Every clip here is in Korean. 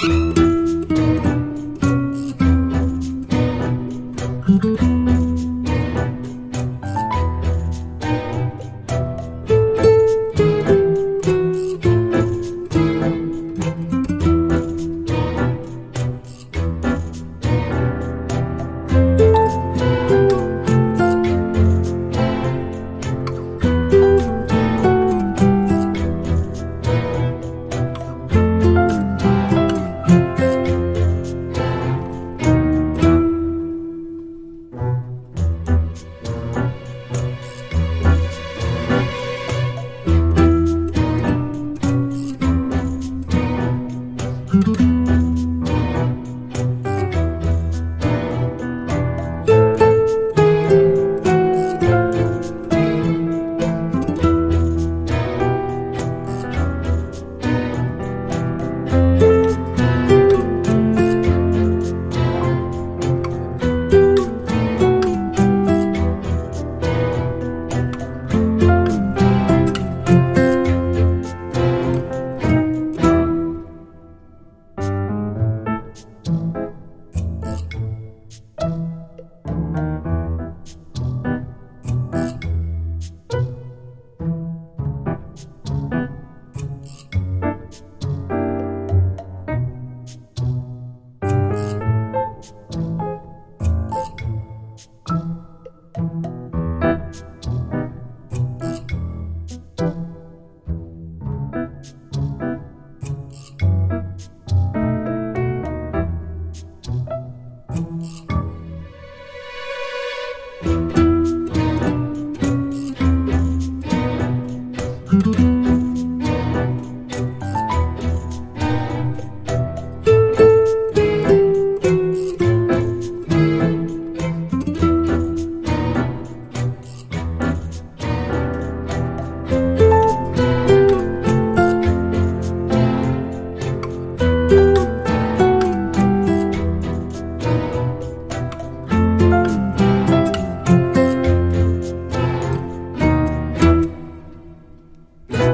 thank you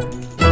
Bye.